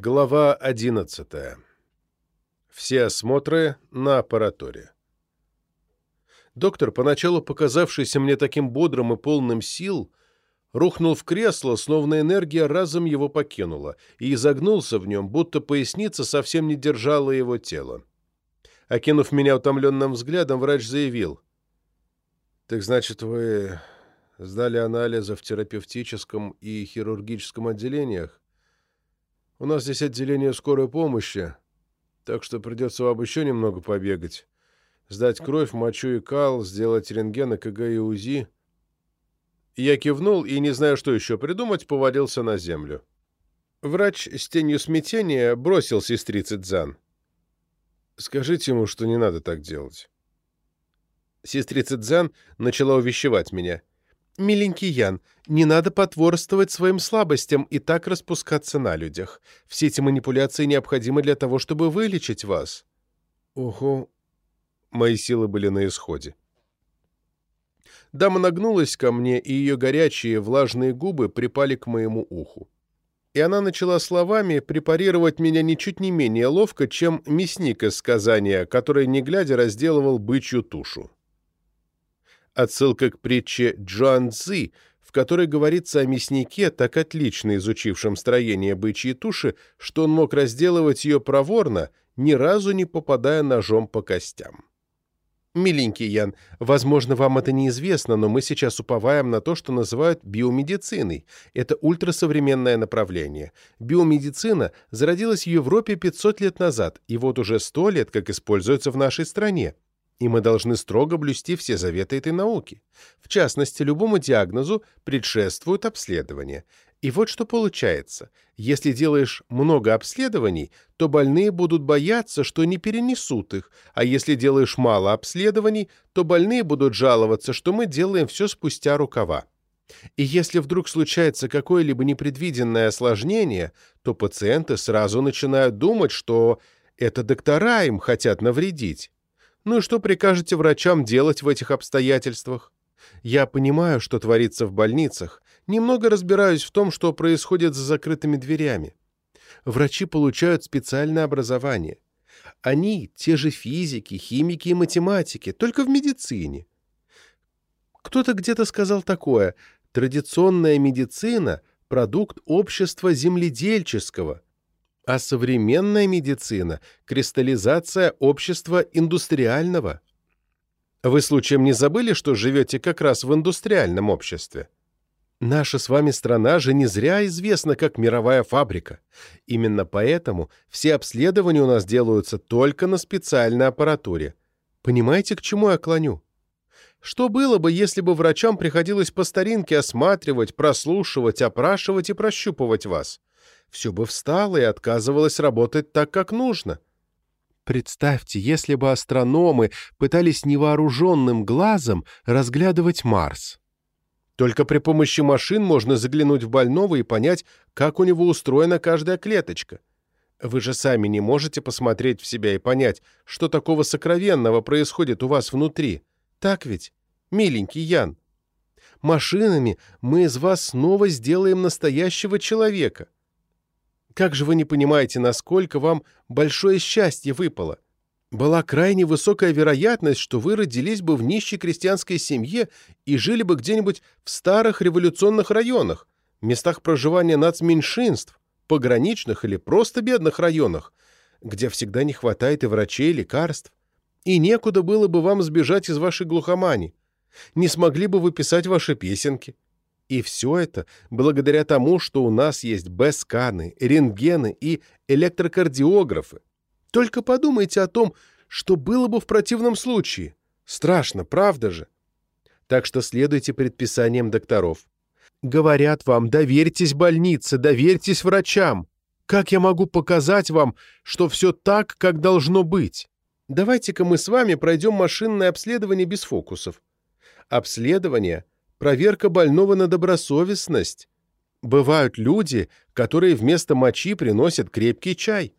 Глава 11. Все осмотры на аппаратуре. Доктор, поначалу показавшийся мне таким бодрым и полным сил, рухнул в кресло, словно энергия разом его покинула, и изогнулся в нем, будто поясница совсем не держала его тело. Окинув меня утомленным взглядом, врач заявил. «Так значит, вы сдали анализы в терапевтическом и хирургическом отделениях? У нас здесь отделение скорой помощи, так что придется вам еще немного побегать. Сдать кровь, мочу и кал, сделать рентген, ЭКГ и УЗИ». Я кивнул и, не зная, что еще придумать, повалился на землю. Врач с тенью смятения бросил сестрице Дзан. «Скажите ему, что не надо так делать». Сестрица Дзан начала увещевать меня. «Миленький Ян, не надо потворствовать своим слабостям и так распускаться на людях. Все эти манипуляции необходимы для того, чтобы вылечить вас». «Ого». Мои силы были на исходе. Дама нагнулась ко мне, и ее горячие влажные губы припали к моему уху. И она начала словами препарировать меня ничуть не менее ловко, чем мясник из сказания, который, не глядя, разделывал бычью тушу. Отсылка к притче Джоан Цзи, в которой говорится о мяснике, так отлично изучившем строение бычьей туши, что он мог разделывать ее проворно, ни разу не попадая ножом по костям. «Миленький Ян, возможно, вам это неизвестно, но мы сейчас уповаем на то, что называют биомедициной. Это ультрасовременное направление. Биомедицина зародилась в Европе 500 лет назад, и вот уже 100 лет как используется в нашей стране. И мы должны строго блюсти все заветы этой науки. В частности, любому диагнозу предшествует обследование. И вот что получается. Если делаешь много обследований, то больные будут бояться, что не перенесут их, а если делаешь мало обследований, то больные будут жаловаться, что мы делаем все спустя рукава. И если вдруг случается какое-либо непредвиденное осложнение, то пациенты сразу начинают думать, что это доктора им хотят навредить. Ну и что прикажете врачам делать в этих обстоятельствах? Я понимаю, что творится в больницах, немного разбираюсь в том, что происходит за закрытыми дверями. Врачи получают специальное образование. Они те же физики, химики и математики, только в медицине. Кто-то где-то сказал такое «традиционная медицина – продукт общества земледельческого», а современная медицина – кристаллизация общества индустриального. Вы случаем не забыли, что живете как раз в индустриальном обществе? Наша с вами страна же не зря известна как мировая фабрика. Именно поэтому все обследования у нас делаются только на специальной аппаратуре. Понимаете, к чему я клоню? Что было бы, если бы врачам приходилось по старинке осматривать, прослушивать, опрашивать и прощупывать вас? Все бы встало и отказывалось работать так, как нужно. Представьте, если бы астрономы пытались невооруженным глазом разглядывать Марс. Только при помощи машин можно заглянуть в больного и понять, как у него устроена каждая клеточка. Вы же сами не можете посмотреть в себя и понять, что такого сокровенного происходит у вас внутри. Так ведь, миленький Ян? Машинами мы из вас снова сделаем настоящего человека. Как же вы не понимаете, насколько вам большое счастье выпало? Была крайне высокая вероятность, что вы родились бы в нищей крестьянской семье и жили бы где-нибудь в старых революционных районах, местах проживания нацменьшинств, пограничных или просто бедных районах, где всегда не хватает и врачей, и лекарств. И некуда было бы вам сбежать из вашей глухомани. Не смогли бы вы писать ваши песенки. И все это благодаря тому, что у нас есть бэсканы, рентгены и электрокардиографы. Только подумайте о том, что было бы в противном случае. Страшно, правда же? Так что следуйте предписаниям докторов. Говорят вам, доверьтесь больнице, доверьтесь врачам. Как я могу показать вам, что все так, как должно быть? Давайте-ка мы с вами пройдем машинное обследование без фокусов. Обследование — проверка больного на добросовестность. Бывают люди, которые вместо мочи приносят крепкий чай.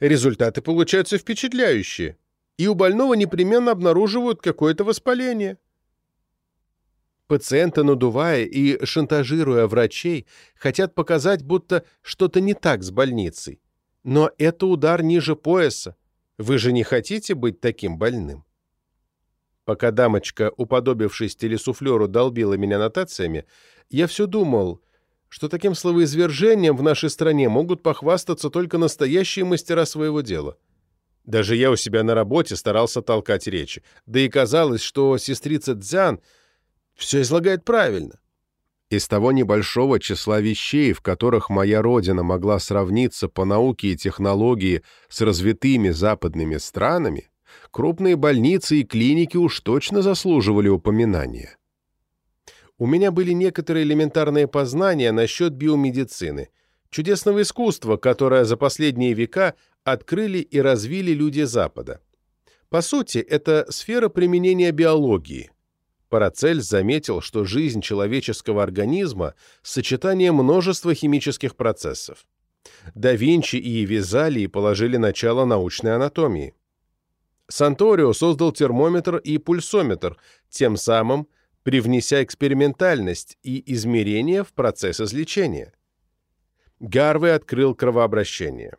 Результаты получаются впечатляющие, и у больного непременно обнаруживают какое-то воспаление. Пациенты, надувая и шантажируя врачей, хотят показать, будто что-то не так с больницей. Но это удар ниже пояса. Вы же не хотите быть таким больным? Пока дамочка, уподобившись телесуфлеру, долбила меня нотациями, я все думал, что таким словоизвержением в нашей стране могут похвастаться только настоящие мастера своего дела. Даже я у себя на работе старался толкать речи, да и казалось, что сестрица Дзян все излагает правильно. Из того небольшого числа вещей, в которых моя родина могла сравниться по науке и технологии с развитыми западными странами, крупные больницы и клиники уж точно заслуживали упоминания. У меня были некоторые элементарные познания насчет биомедицины, чудесного искусства, которое за последние века открыли и развили люди Запада. По сути, это сфера применения биологии, Парацельс заметил, что жизнь человеческого организма – сочетание множества химических процессов. Да Винчи и Визалий положили начало научной анатомии. Санторио создал термометр и пульсометр, тем самым привнеся экспериментальность и измерения в процесс излечения. Гарвей открыл кровообращение.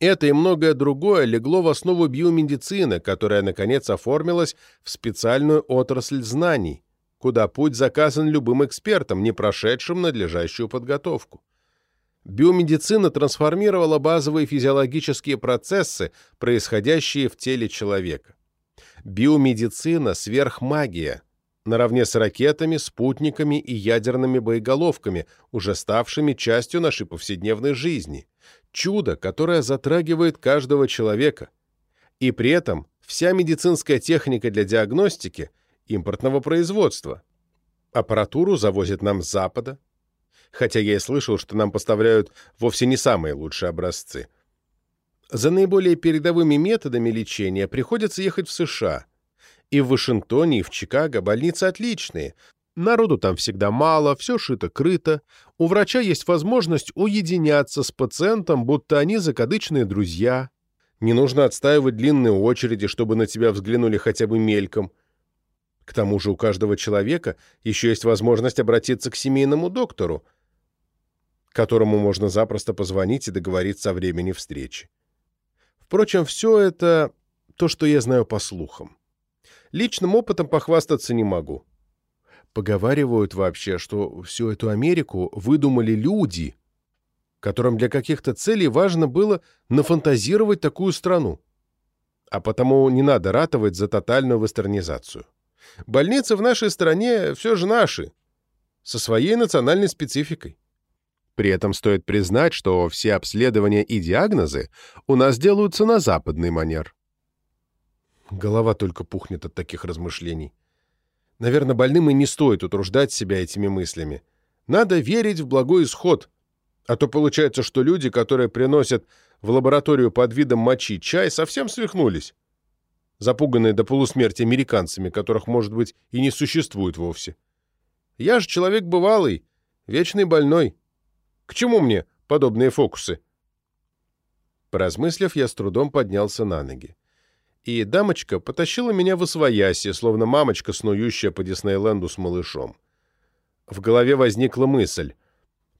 Это и многое другое легло в основу биомедицины, которая, наконец, оформилась в специальную отрасль знаний, куда путь заказан любым экспертом, не прошедшим надлежащую подготовку. Биомедицина трансформировала базовые физиологические процессы, происходящие в теле человека. Биомедицина – сверхмагия, наравне с ракетами, спутниками и ядерными боеголовками, уже ставшими частью нашей повседневной жизни – чудо, которое затрагивает каждого человека. И при этом вся медицинская техника для диагностики импортного производства. Аппаратуру завозят нам с Запада, хотя я и слышал, что нам поставляют вовсе не самые лучшие образцы. За наиболее передовыми методами лечения приходится ехать в США. И в Вашингтоне, и в Чикаго больницы отличные, Народу там всегда мало, все шито-крыто. У врача есть возможность уединяться с пациентом, будто они закадычные друзья. Не нужно отстаивать длинные очереди, чтобы на тебя взглянули хотя бы мельком. К тому же у каждого человека еще есть возможность обратиться к семейному доктору, которому можно запросто позвонить и договориться о времени встречи. Впрочем, все это то, что я знаю по слухам. Личным опытом похвастаться не могу. Поговаривают вообще, что всю эту Америку выдумали люди, которым для каких-то целей важно было нафантазировать такую страну. А потому не надо ратовать за тотальную вестернизацию. Больницы в нашей стране все же наши, со своей национальной спецификой. При этом стоит признать, что все обследования и диагнозы у нас делаются на западный манер. Голова только пухнет от таких размышлений. Наверное, больным и не стоит утруждать себя этими мыслями. Надо верить в благой исход. А то получается, что люди, которые приносят в лабораторию под видом мочи чай, совсем свихнулись. Запуганные до полусмерти американцами, которых, может быть, и не существует вовсе. Я же человек бывалый, вечный больной. К чему мне подобные фокусы? Поразмыслив, я с трудом поднялся на ноги и дамочка потащила меня в освояси, словно мамочка, снующая по Диснейленду с малышом. В голове возникла мысль,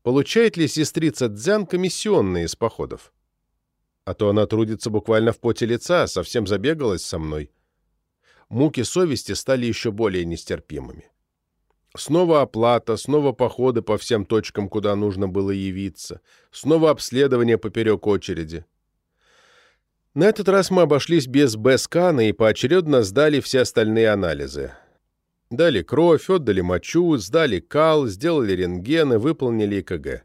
получает ли сестрица Дзян комиссионные из походов? А то она трудится буквально в поте лица, совсем забегалась со мной. Муки совести стали еще более нестерпимыми. Снова оплата, снова походы по всем точкам, куда нужно было явиться, снова обследование поперек очереди. На этот раз мы обошлись без Б-скана и поочередно сдали все остальные анализы. Дали кровь, отдали мочу, сдали кал, сделали рентгены, выполнили ЭКГ.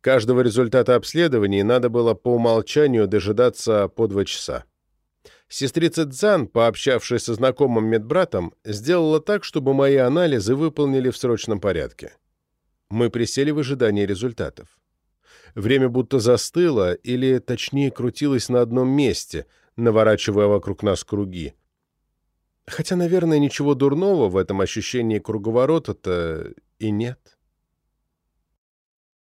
Каждого результата обследований надо было по умолчанию дожидаться по два часа. Сестрица Цзан, пообщавшись со знакомым медбратом, сделала так, чтобы мои анализы выполнили в срочном порядке. Мы присели в ожидании результатов. Время будто застыло, или, точнее, крутилось на одном месте, наворачивая вокруг нас круги. Хотя, наверное, ничего дурного в этом ощущении круговорота-то и нет.